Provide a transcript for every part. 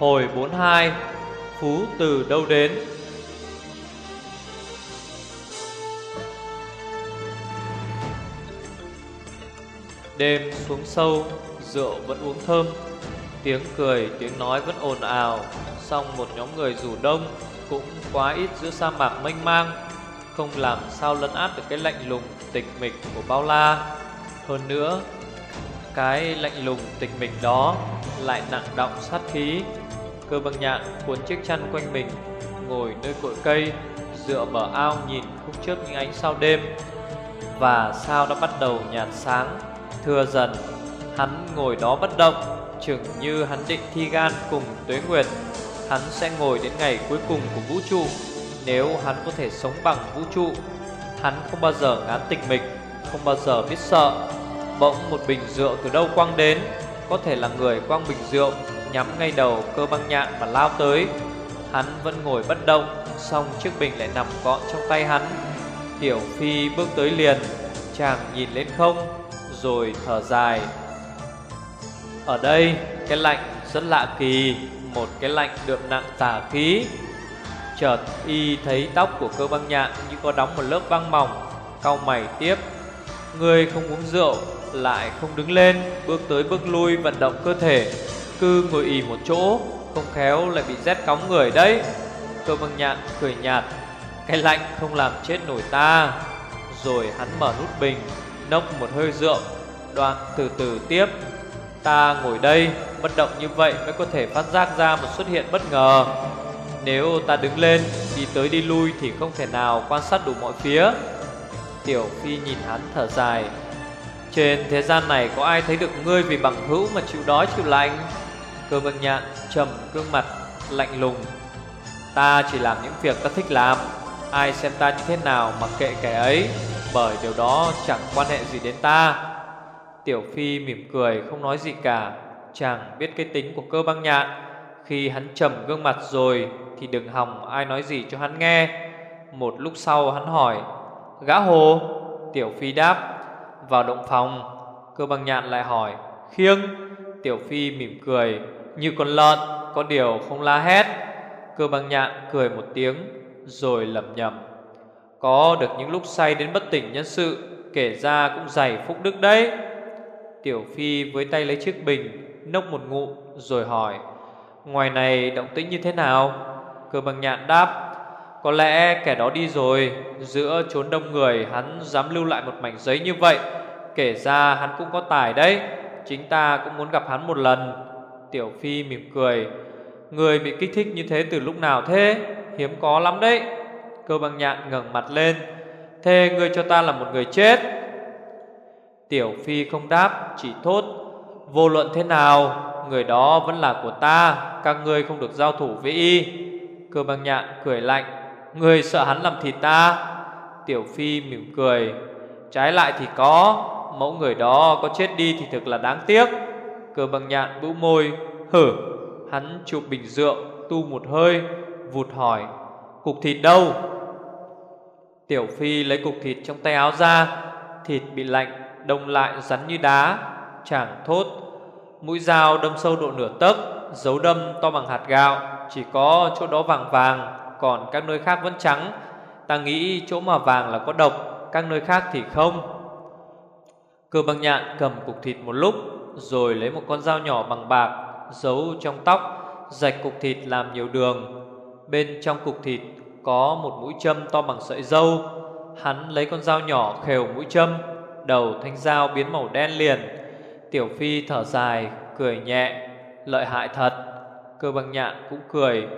Hồi 42 Phú từ đâu đến? Đêm xuống sâu, Rượu vẫn uống thơm. Tiếng cười, tiếng nói vẫn ồn ào. Xong một nhóm người rủ đông Cũng quá ít giữa sa mạc mênh mang. Không làm sao lấn át được cái lạnh lùng, tịch mịch của bao la. Hơn nữa, Cái lạnh lùng, tịch mịch đó Lại nặng động sát khí. Cơ băng nhạn cuốn chiếc chăn quanh mình, Ngồi nơi cội cây, Dựa bờ ao nhìn khúc trước những ánh sao đêm. Và sao đã bắt đầu nhạt sáng, Thưa dần, Hắn ngồi đó bất động, Chừng như hắn định thi gan cùng tuế nguyệt. Hắn sẽ ngồi đến ngày cuối cùng của vũ trụ, Nếu hắn có thể sống bằng vũ trụ. Hắn không bao giờ ngán tịch mịch, Không bao giờ biết sợ. Bỗng một bình rượu từ đâu quăng đến, Có thể là người quăng bình rượu. Nhắm ngay đầu cơ băng nhạn mà lao tới. Hắn vẫn ngồi bất động Xong chiếc bình lại nằm gọn trong tay hắn. Tiểu Phi bước tới liền, Chàng nhìn lên không, Rồi thở dài. Ở đây, cái lạnh rất lạ kỳ, Một cái lạnh đượm nặng tà khí. Chợt y thấy tóc của cơ băng nhạn Như có đóng một lớp băng mỏng, Cau mày tiếp. Người không uống rượu, Lại không đứng lên, Bước tới bước lui vận động cơ thể. Cứ ngồi ì một chỗ, Không khéo lại bị rét cóng người đấy. Cơ băng nhạn cười nhạt, Cái lạnh không làm chết nổi ta. Rồi hắn mở nút bình, Nốc một hơi rượu, Đoạn từ từ tiếp. Ta ngồi đây, bất động như vậy mới có thể phát giác ra một xuất hiện bất ngờ. Nếu ta đứng lên, đi tới đi lui thì không thể nào quan sát đủ mọi phía. Tiểu Phi nhìn hắn thở dài, Trên thế gian này có ai thấy được ngươi vì bằng hữu mà chịu đói chịu lạnh? Cơ Vân nhạn trầm, gương mặt, lạnh lùng. Ta chỉ làm những việc ta thích làm. Ai xem ta như thế nào mà kệ kẻ ấy, Bởi điều đó chẳng quan hệ gì đến ta. Tiểu Phi mỉm cười, không nói gì cả. Chàng biết cái tính của cơ băng nhạn Khi hắn trầm gương mặt rồi, Thì đừng hòng ai nói gì cho hắn nghe. Một lúc sau hắn hỏi, Gã hồ? Tiểu Phi đáp, Vào động phòng. Cơ băng nhạn lại hỏi, Khiêng. Tiểu Phi mỉm cười như con lợn, Có điều không la hét. Cơ băng nhạn cười một tiếng, Rồi lẩm nhẩm. Có được những lúc say đến bất tỉnh nhân sự, Kể ra cũng dày phúc đức đấy. Tiểu Phi với tay lấy chiếc bình, Nốc một ngụm, rồi hỏi, Ngoài này động tĩnh như thế nào? Cơ bằng nhạn đáp, Có lẽ kẻ đó đi rồi, Giữa chốn đông người hắn dám lưu lại một mảnh giấy như vậy, Kể ra hắn cũng có tài đấy. Chính ta cũng muốn gặp hắn một lần. Tiểu Phi mỉm cười. Người bị kích thích như thế từ lúc nào thế? Hiếm có lắm đấy. Cơ băng nhạn ngẩng mặt lên. Thế ngươi cho ta là một người chết. Tiểu Phi không đáp, Chỉ thốt. Vô luận thế nào, Người đó vẫn là của ta, Các ngươi không được giao thủ với y. Cơ băng nhạn cười lạnh. Người sợ hắn làm thịt ta. Tiểu Phi mỉm cười. Trái lại thì có, Mẫu người đó có chết đi thì thực là đáng tiếc cờ bằng nhạn bĩu môi, Hử. Hắn chụp bình rượu, Tu một hơi, Vụt hỏi, Cục thịt đâu? Tiểu Phi lấy cục thịt trong tay áo ra, Thịt bị lạnh, Đông lại rắn như đá, Chàng thốt, Mũi dao đâm sâu độ nửa tấc, Dấu đâm to bằng hạt gạo, Chỉ có chỗ đó vàng vàng, Còn các nơi khác vẫn trắng. Ta nghĩ chỗ mà vàng là có độc, Các nơi khác thì không. Cơ bằng nhạn cầm cục thịt một lúc rồi lấy một con dao nhỏ bằng bạc, Giấu trong tóc, Rạch cục thịt làm nhiều đường. Bên trong cục thịt có một mũi châm to bằng sợi dâu. Hắn lấy con dao nhỏ khều mũi châm, Đầu thanh dao biến màu đen liền. Tiểu Phi thở dài, Cười nhẹ, Lợi hại thật. Cơ băng nhạn cũng cười,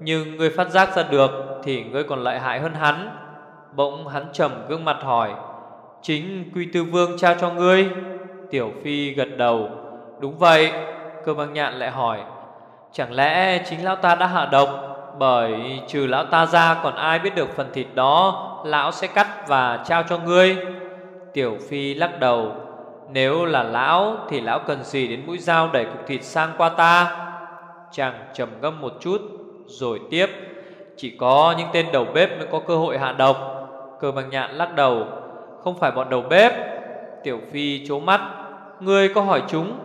Nhưng ngươi phát giác ra được Thì ngươi còn lợi hại hơn hắn. Bỗng hắn trầm gương mặt hỏi, Chính Quy Tư Vương trao cho ngươi? Tiểu Phi gật đầu. Đúng vậy, Cơ băng nhạn lại hỏi, Chẳng lẽ chính lão ta đã hạ độc? Bởi trừ lão ta ra Còn ai biết được phần thịt đó, Lão sẽ cắt và trao cho ngươi? Tiểu Phi lắc đầu, Nếu là lão Thì lão cần gì đến mũi dao đẩy cục thịt sang qua ta? Chàng trầm ngâm một chút, Rồi tiếp, Chỉ có những tên đầu bếp mới có cơ hội hạ độc. Cơ bằng nhạn lắc đầu, Không phải bọn đầu bếp Tiểu Phi chố mắt. Ngươi có hỏi chúng?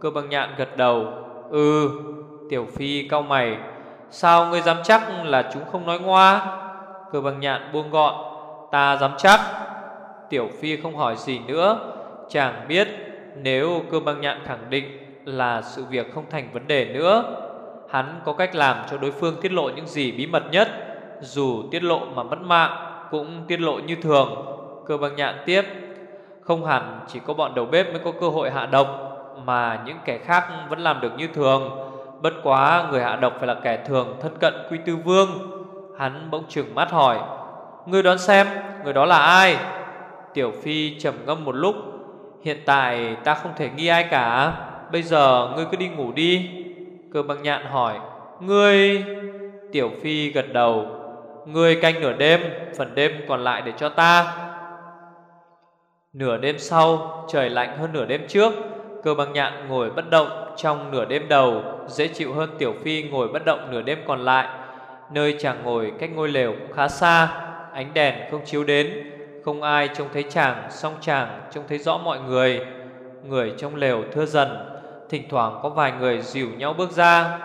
Cơ bằng nhạn gật đầu. Ừ. Tiểu Phi cau mày. Sao ngươi dám chắc là chúng không nói ngoa? Cơ bằng nhạn buông gọn. Ta dám chắc. Tiểu Phi không hỏi gì nữa. Chàng biết nếu cơ băng nhạn khẳng định là sự việc không thành vấn đề nữa, Hắn có cách làm cho đối phương tiết lộ những gì bí mật nhất. Dù tiết lộ mà mất mạng, Cũng tiết lộ như thường. Cơ băng nhạn tiếp. Không hẳn chỉ có bọn đầu bếp mới có cơ hội hạ độc, Mà những kẻ khác vẫn làm được như thường. Bất quá người hạ độc phải là kẻ thường thân cận Quy Tư Vương. Hắn bỗng chừng mắt hỏi, Ngươi đoán xem, người đó là ai? Tiểu Phi trầm ngâm một lúc, Hiện tại ta không thể nghi ai cả. Bây giờ ngươi cứ đi ngủ đi. Cơ băng nhạn hỏi, Ngươi? Tiểu Phi gật đầu, Ngươi canh nửa đêm, Phần đêm còn lại để cho ta. Nửa đêm sau, Trời lạnh hơn nửa đêm trước, Cơ băng nhạn ngồi bất động Trong nửa đêm đầu, Dễ chịu hơn Tiểu Phi ngồi bất động nửa đêm còn lại. Nơi chàng ngồi cách ngôi lều cũng khá xa, Ánh đèn không chiếu đến, Không ai trông thấy chàng, Song chàng trông thấy rõ mọi người. Người trong lều thưa dần, Thỉnh thoảng có vài người dìu nhau bước ra,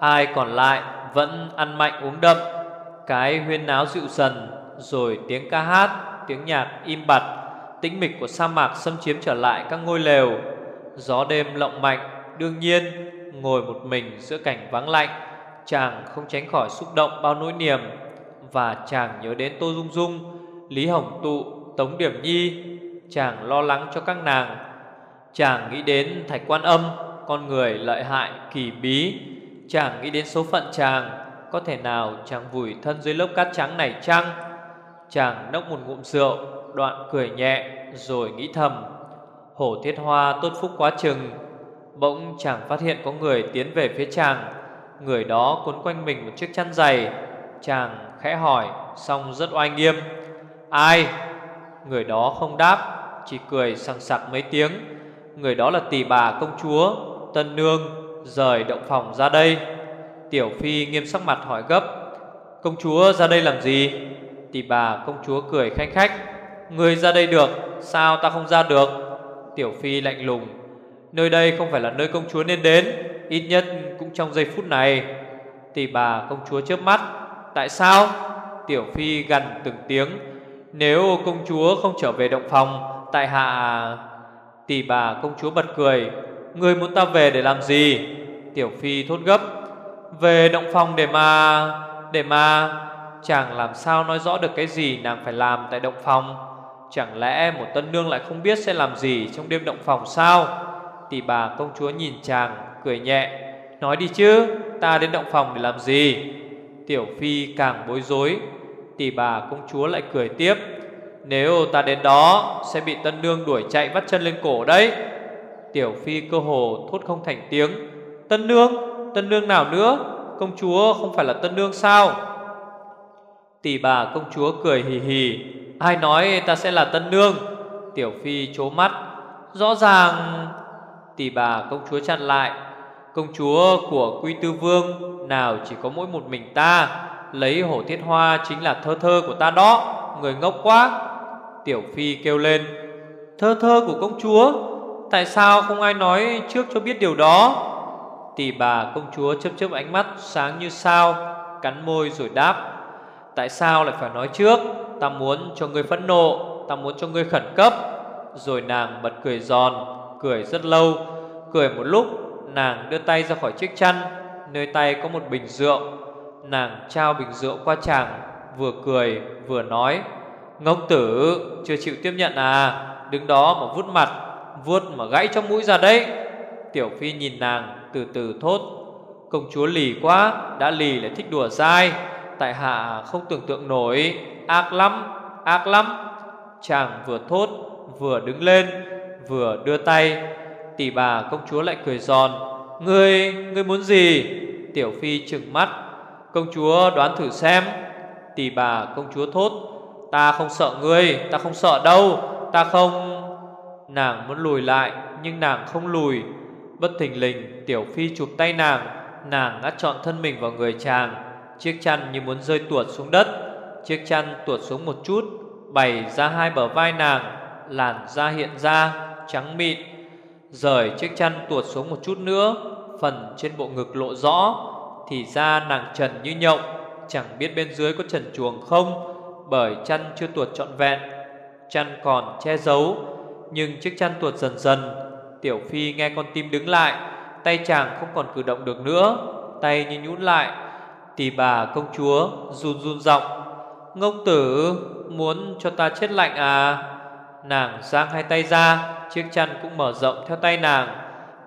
Ai còn lại vẫn ăn mạnh uống đậm. Cái huyên náo dịu dần, Rồi tiếng ca hát, Tiếng nhạc im bặt Tĩnh mịch của sa mạc xâm chiếm trở lại các ngôi lều. Gió đêm lộng mạnh Đương nhiên ngồi một mình giữa cảnh vắng lạnh Chàng không tránh khỏi xúc động bao nỗi niềm. Và chàng nhớ đến Tô Dung Dung Lý Hồng Tụ, Tống Điểm Nhi Chàng lo lắng cho các nàng. Chàng nghĩ đến Thạch Quan Âm Con người lợi hại, kỳ bí. Chàng nghĩ đến số phận chàng Có thể nào chàng vùi thân dưới lớp cát trắng này chăng? Chàng nốc một ngụm rượu Đoạn cười nhẹ Rồi nghĩ thầm, Hổ thiết hoa tốt phúc quá chừng, Bỗng chàng phát hiện có người tiến về phía chàng. Người đó cuốn quanh mình một chiếc chăn dày. Chàng khẽ hỏi Xong rất oai nghiêm, Ai? Người đó không đáp, Chỉ cười sằng sặc mấy tiếng, Người đó là tỷ bà công chúa, Tân Nương, Rời động phòng ra đây. Tiểu Phi nghiêm sắc mặt hỏi gấp, Công chúa ra đây làm gì? Tỷ bà công chúa cười khanh khách Người ra đây được, Sao ta không ra được? Tiểu Phi lạnh lùng. Nơi đây không phải là nơi công chúa nên đến, Ít nhất cũng trong giây phút này. Tỷ bà công chúa chớp mắt. Tại sao? Tiểu Phi gần từng tiếng. Nếu công chúa không trở về động phòng, Tại hạ Tỷ bà công chúa bật cười. Người muốn ta về để làm gì? Tiểu Phi thốt gấp. Về động phòng để mà Để mà. Chàng làm sao nói rõ được cái gì nàng phải làm tại động phòng? Chẳng lẽ một tân nương lại không biết sẽ làm gì trong đêm động phòng sao? Tỷ bà công chúa nhìn chàng, cười nhẹ. Nói đi chứ, Ta đến động phòng để làm gì? Tiểu Phi càng bối rối. Tỷ bà công chúa lại cười tiếp. Nếu ta đến đó, Sẽ bị tân nương đuổi chạy vắt chân lên cổ đấy. Tiểu Phi cơ hồ thốt không thành tiếng. Tân nương Tân nương nào nữa? Công chúa không phải là tân nương sao? Tỷ bà công chúa cười hì hì. Ai nói ta sẽ là tân nương? Tiểu Phi chố mắt. Rõ ràng, Tỷ bà công chúa chặn lại. Công chúa của Quy Tư Vương, Nào chỉ có mỗi một mình ta. Lấy hổ thiết hoa chính là thơ thơ của ta đó. Người ngốc quá. Tiểu Phi kêu lên. Thơ thơ của công chúa? Tại sao không ai nói trước cho biết điều đó? Tỷ bà công chúa chớp chớp ánh mắt sáng như sao, Cắn môi rồi đáp. Tại sao lại phải nói trước? Ta muốn cho ngươi phẫn nộ, Ta muốn cho ngươi khẩn cấp. Rồi nàng bật cười giòn, Cười rất lâu. Cười một lúc, nàng đưa tay ra khỏi chiếc chăn, Nơi tay có một bình rượu. Nàng trao bình rượu qua chàng, Vừa cười, vừa nói, Ngốc tử, chưa chịu tiếp nhận à? Đứng đó mà vuốt mặt, Vuốt mà gãy trong mũi ra đấy. Tiểu Phi nhìn nàng từ từ thốt, Công chúa lì quá, Đã lì lại thích đùa dai. Tại hạ không tưởng tượng nổi. Ác lắm, ác lắm. Chàng vừa thốt Vừa đứng lên Vừa đưa tay. Tỷ bà công chúa lại cười giòn. Ngươi, ngươi muốn gì? Tiểu Phi trừng mắt. Công chúa đoán thử xem. Tỷ bà công chúa thốt. Ta không sợ ngươi, ta không sợ đâu. Ta không Nàng muốn lùi lại Nhưng nàng không lùi. Bất thình lình Tiểu Phi chụp tay nàng. Nàng ngắt trọn thân mình vào người chàng. Chiếc chăn như muốn rơi tuột xuống đất. Chiếc chăn tuột xuống một chút, Bày ra hai bờ vai nàng, Làn da hiện ra, Trắng mịn. Rời chiếc chăn tuột xuống một chút nữa, Phần trên bộ ngực lộ rõ, Thì ra nàng trần như nhộng. Chẳng biết bên dưới có trần chuồng không, Bởi chăn chưa tuột trọn vẹn, Chăn còn che giấu. Nhưng chiếc chăn tuột dần dần, Tiểu Phi nghe con tim đứng lại, Tay chàng không còn cử động được nữa, Tay như nhũn lại Tỷ bà công chúa run run giọng Ngốc tử muốn cho ta chết lạnh à? Nàng giang hai tay ra, Chiếc chăn cũng mở rộng theo tay nàng.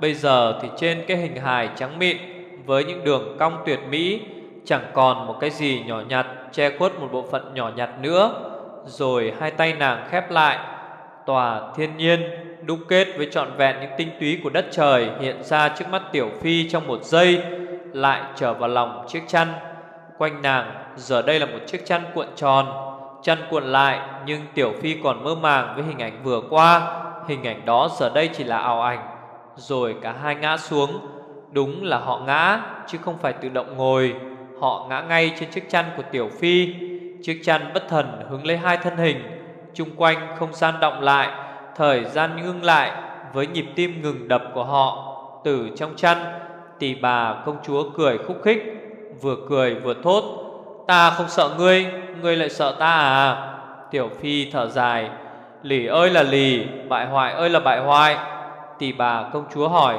Bây giờ thì trên cái hình hài trắng mịn Với những đường cong tuyệt mỹ, Chẳng còn một cái gì nhỏ nhặt Che khuất một bộ phận nhỏ nhặt nữa. Rồi hai tay nàng khép lại, Tòa thiên nhiên đúc kết với trọn vẹn những tinh túy của đất trời Hiện ra trước mắt Tiểu Phi trong một giây. Lại trở vào lòng chiếc chăn. Quanh nàng, giờ đây là một chiếc chăn cuộn tròn. Chăn cuộn lại, nhưng Tiểu Phi còn mơ màng với hình ảnh vừa qua. Hình ảnh đó giờ đây chỉ là ảo ảnh. Rồi cả hai ngã xuống. Đúng là họ ngã, chứ không phải tự động ngồi. Họ ngã ngay trên chiếc chăn của Tiểu Phi. Chiếc chăn bất thần hứng lấy hai thân hình. Trung quanh không gian động lại, Thời gian ngưng lại Với nhịp tim ngừng đập của họ. Từ trong chăn Tỷ bà công chúa cười khúc khích, Vừa cười vừa thốt, Ta không sợ ngươi Ngươi lại sợ ta à? Tiểu Phi thở dài, Lì ơi là lì, Bại hoại ơi là bại hoại. Tỷ bà công chúa hỏi,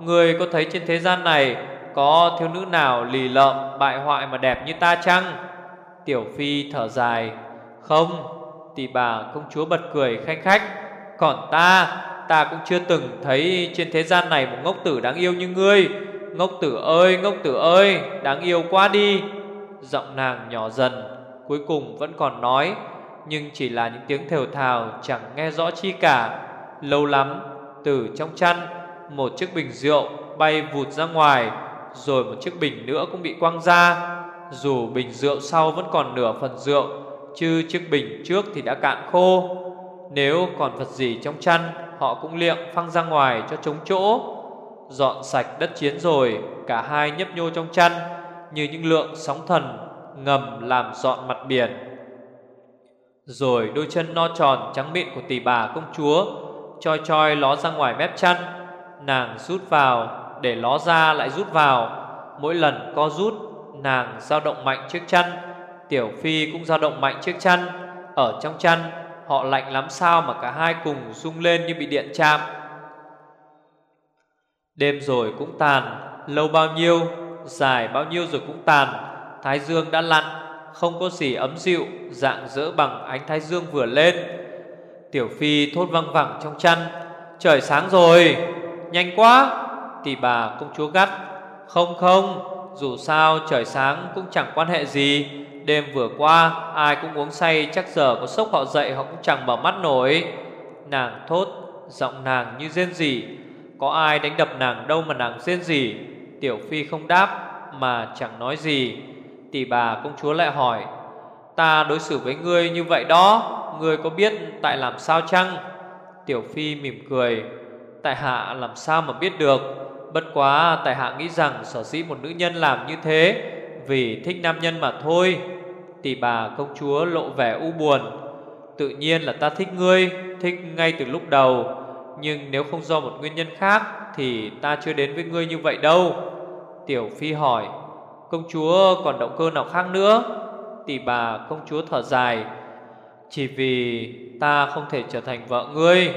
Ngươi có thấy trên thế gian này Có thiếu nữ nào lì lợm, Bại hoại mà đẹp như ta chăng? Tiểu Phi thở dài, Không. Tỷ bà công chúa bật cười khanh khách, Còn ta Ta cũng chưa từng thấy trên thế gian này Một ngốc tử đáng yêu như ngươi. Ngốc tử ơi, ngốc tử ơi, Đáng yêu quá đi. Giọng nàng nhỏ dần, Cuối cùng vẫn còn nói, Nhưng chỉ là những tiếng thều thào Chẳng nghe rõ chi cả. Lâu lắm, từ trong chăn, Một chiếc bình rượu bay vụt ra ngoài, Rồi một chiếc bình nữa cũng bị quăng ra. Dù bình rượu sau vẫn còn nửa phần rượu, Chứ chiếc bình trước thì đã cạn khô. Nếu còn vật gì trong chăn, Họ cũng liệng phăng ra ngoài cho trống chỗ. Dọn sạch đất chiến rồi, Cả hai nhấp nhô trong chăn, Như những lượng sóng thần Ngầm làm dọn mặt biển. Rồi đôi chân no tròn trắng mịn của tỷ bà công chúa, Choi choi ló ra ngoài mép chăn, Nàng rút vào Để ló ra lại rút vào. Mỗi lần co rút, Nàng dao động mạnh chiếc chăn, Tiểu Phi cũng dao động mạnh chiếc chăn. Ở trong chăn, Họ lạnh lắm sao mà cả hai cùng rung lên như bị điện chạm. Đêm rồi cũng tàn, Lâu bao nhiêu, Dài bao nhiêu rồi cũng tàn. Thái dương đã lặn, Không có gì ấm dịu, Dạng dỡ bằng ánh thái dương vừa lên. Tiểu Phi thốt văng vẳng trong chăn, Trời sáng rồi, Nhanh quá! Tỷ bà công chúa gắt, Không không, Dù sao trời sáng cũng chẳng quan hệ gì. Đêm vừa qua, Ai cũng uống say, Chắc giờ có sốc họ dậy Họ cũng chẳng mở mắt nổi. Nàng thốt, Giọng nàng như rên rỉ có ai đánh đập nàng đâu mà nàng rên gì? Tiểu Phi không đáp, Mà chẳng nói gì. Tỷ bà công chúa lại hỏi, Ta đối xử với ngươi như vậy đó, Ngươi có biết tại làm sao chăng? Tiểu Phi mỉm cười, Tại hạ làm sao mà biết được? Bất quá tại hạ nghĩ rằng Sở dĩ một nữ nhân làm như thế, Vì thích nam nhân mà thôi. Tỷ bà công chúa lộ vẻ u buồn, Tự nhiên là ta thích ngươi, Thích ngay từ lúc đầu. Nhưng nếu không do một nguyên nhân khác Thì ta chưa đến với ngươi như vậy đâu. Tiểu Phi hỏi, Công chúa còn động cơ nào khác nữa? Tỷ bà công chúa thở dài, Chỉ vì ta không thể trở thành vợ ngươi.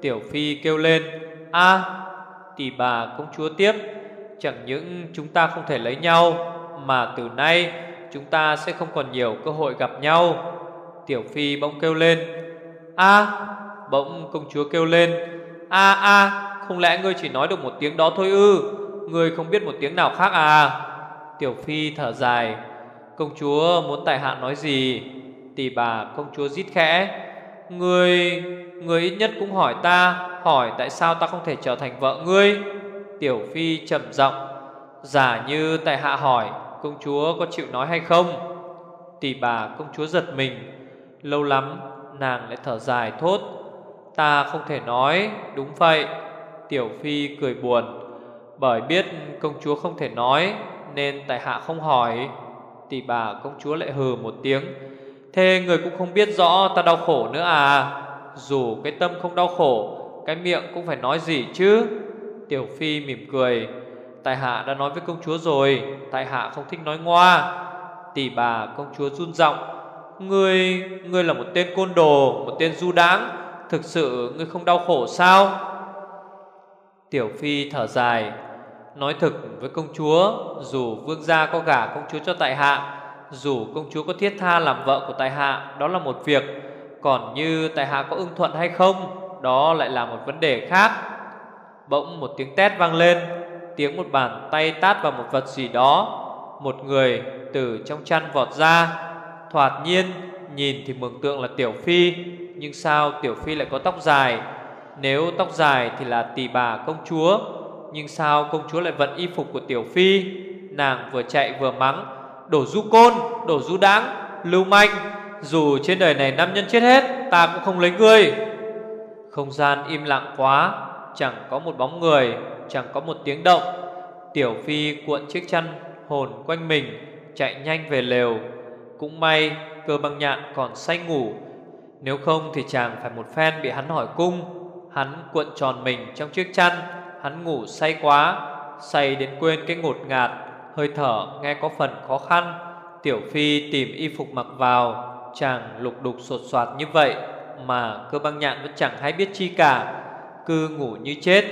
Tiểu Phi kêu lên, a, Tỷ bà công chúa tiếp, Chẳng những chúng ta không thể lấy nhau, Mà từ nay Chúng ta sẽ không còn nhiều cơ hội gặp nhau. Tiểu Phi bỗng kêu lên, a Bỗng công chúa kêu lên, a a, Không lẽ ngươi chỉ nói được một tiếng đó thôi ư? Ngươi không biết một tiếng nào khác à? Tiểu Phi thở dài, Công chúa muốn tài hạ nói gì? Tỷ bà công chúa rít khẽ, Ngươi Ngươi ít nhất cũng hỏi ta, Hỏi tại sao ta không thể trở thành vợ ngươi? Tiểu Phi trầm giọng, Giả như tại hạ hỏi, Công chúa có chịu nói hay không? Tỷ bà công chúa giật mình, Lâu lắm, nàng lại thở dài thốt Ta không thể nói Đúng vậy. Tiểu Phi cười buồn. Bởi biết công chúa không thể nói Nên tại hạ không hỏi. Tỷ bà công chúa lại hừ một tiếng. Thế người cũng không biết rõ ta đau khổ nữa à? Dù cái tâm không đau khổ Cái miệng cũng phải nói gì chứ? Tiểu Phi mỉm cười. Tại hạ đã nói với công chúa rồi Tại hạ không thích nói ngoa. Tỷ bà công chúa run giọng. Ngươi, ngươi là một tên côn đồ Một tên du đáng Thực sự ngươi không đau khổ sao? Tiểu Phi thở dài, Nói thực với công chúa, Dù vương gia có gả công chúa cho tại hạ, Dù công chúa có thiết tha làm vợ của tại hạ, Đó là một việc. Còn như tại hạ có ưng thuận hay không, Đó lại là một vấn đề khác. Bỗng một tiếng tét vang lên, Tiếng một bàn tay tát vào một vật gì đó. Một người từ trong chăn vọt ra, Thoạt nhiên Nhìn thì mường tượng là Tiểu Phi. Nhưng sao Tiểu Phi lại có tóc dài? Nếu tóc dài thì là tỷ bà công chúa. Nhưng sao công chúa lại vận y phục của Tiểu Phi? Nàng vừa chạy vừa mắng Đổ du côn, đổ du đáng Lưu manh. Dù trên đời này nam nhân chết hết Ta cũng không lấy ngươi. Không gian im lặng quá Chẳng có một bóng người Chẳng có một tiếng động. Tiểu Phi cuộn chiếc chăn hồn quanh mình Chạy nhanh về lều. Cũng may cơ băng nhạn còn say ngủ nếu không thì chàng phải một phen bị hắn hỏi cung. Hắn cuộn tròn mình trong chiếc chăn, Hắn ngủ say quá, Say đến quên cái ngột ngạt, Hơi thở nghe có phần khó khăn. Tiểu Phi tìm y phục mặc vào, Chàng lục đục sột soạt như vậy Mà cơ băng nhạn vẫn chẳng hay biết chi cả, Cứ ngủ như chết.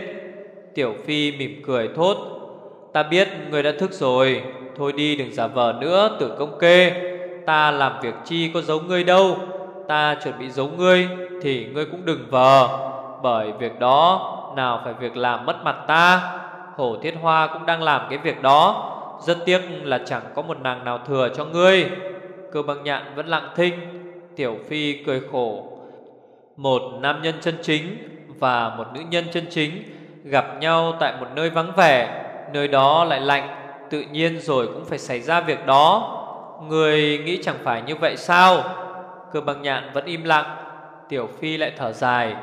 Tiểu Phi mỉm cười thốt, Ta biết người đã thức rồi, Thôi đi đừng giả vờ nữa, tử công kê. Ta làm việc chi có giấu ngươi đâu. Ta chuẩn bị giấu ngươi Thì ngươi cũng đừng vờ, Bởi việc đó Nào phải việc làm mất mặt ta. Hổ Thiết Hoa cũng đang làm cái việc đó, Rất tiếc là chẳng có một nàng nào thừa cho ngươi. Cơ băng nhạn vẫn lặng thinh, Tiểu Phi cười khổ. Một nam nhân chân chính Và một nữ nhân chân chính Gặp nhau tại một nơi vắng vẻ, Nơi đó lại lạnh, Tự nhiên rồi cũng phải xảy ra việc đó. Người nghĩ chẳng phải như vậy sao? Cơ băng nhạn vẫn im lặng. Tiểu Phi lại thở dài,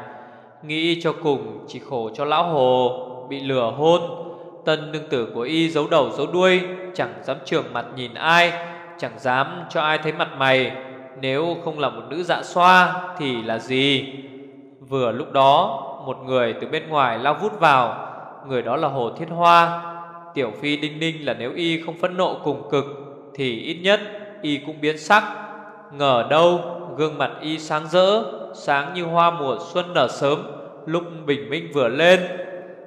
Nghĩ cho cùng chỉ khổ cho lão hồ Bị lừa hôn. Tân nương tử của y giấu đầu giấu đuôi, Chẳng dám trường mặt nhìn ai, Chẳng dám cho ai thấy mặt mày. Nếu không là một nữ dạ xoa Thì là gì? Vừa lúc đó, Một người từ bên ngoài lao vút vào. Người đó là Hồ Thiết Hoa. Tiểu Phi đinh ninh là nếu y không phẫn nộ cùng cực, Thì ít nhất y cũng biến sắc. Ngờ đâu gương mặt y sáng rỡ, Sáng như hoa mùa xuân nở sớm, Lúc bình minh vừa lên.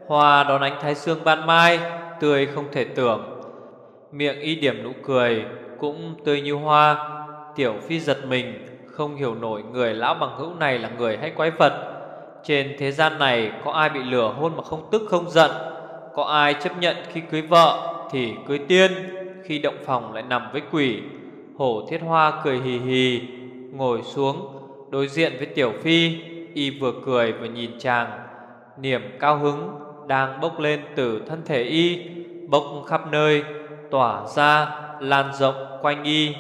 Hoa đón ánh thái sương ban mai, Tươi không thể tưởng. Miệng y điểm nụ cười, Cũng tươi như hoa. Tiểu Phi giật mình, Không hiểu nổi người lão bằng hữu này là người hay quái vật. Trên thế gian này Có ai bị lừa hôn mà không tức không giận? Có ai chấp nhận khi cưới vợ Thì cưới tiên, Khi động phòng lại nằm với quỷ? Hổ thiết hoa cười hì hì Ngồi xuống, Đối diện với Tiểu Phi, Y vừa cười vừa nhìn chàng. Niềm cao hứng đang bốc lên từ thân thể y, Bốc khắp nơi, Tỏa ra, lan rộng quanh y.